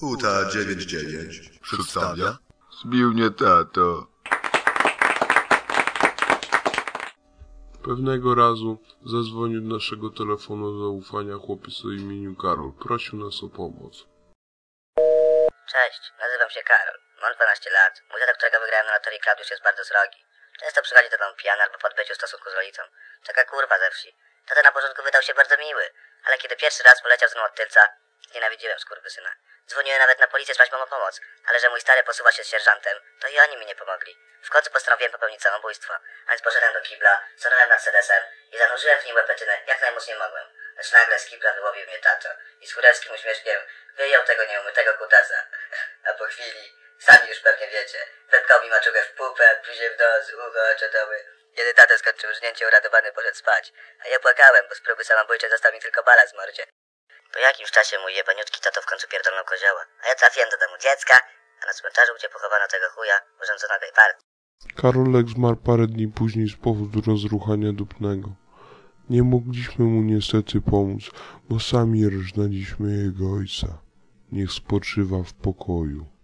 Huta 99 przedstawia Zbił mnie tato. Pewnego razu zadzwonił do naszego telefonu zaufania chłopiec o imieniu Karol. Prosił nas o pomoc. Cześć, nazywam się Karol. Mam 12 lat. Mój tata, którego wygrałem na loterii Klaudiusz jest bardzo srogi. Często przychodzi do domu pijany albo po odbyciu stosunku z rodzicą. Taka kurwa ze wsi. Tata na początku wydał się bardzo miły, ale kiedy pierwszy raz poleciał z mną od tylca, nienawidziłem skurwysyna. Dzwoniłem nawet na policję z prośbą o pomoc, ale że mój stary posuwa się z sierżantem, to i oni mi nie pomogli. W końcu postanowiłem popełnić samobójstwo, a więc poszedłem do kibla, stanąłem nad sedesem i zanurzyłem w nim łepetynę jak najmocniej mogłem. Lecz nagle z kibla wyłowił mnie tato i z kurewskim uśmieszkiem wyjął tego nieumytego kutasa. A po chwili, sami już pewnie wiecie, wepkał mi maczugę w pupę, później w nos, ucho, oczodoły. Kiedy tata skończył żnięcie, uradowany poszedł spać, a ja płakałem, bo z próby samobójczej został mi tylko balast w mordzie. Po jakimś czasie mój jebaniutki tato w końcu pierdolnął kozioła, a ja trafiłem do domu dziecka, a na cmentarzu, gdzie pochowano tego chuja, urządzono tej partii. Karolek zmarł parę dni później z powodu rozruchania dupnego. Nie mogliśmy mu niestety pomóc, bo sami rżnęliśmy jego ojca. Niech spoczywa w pokoju.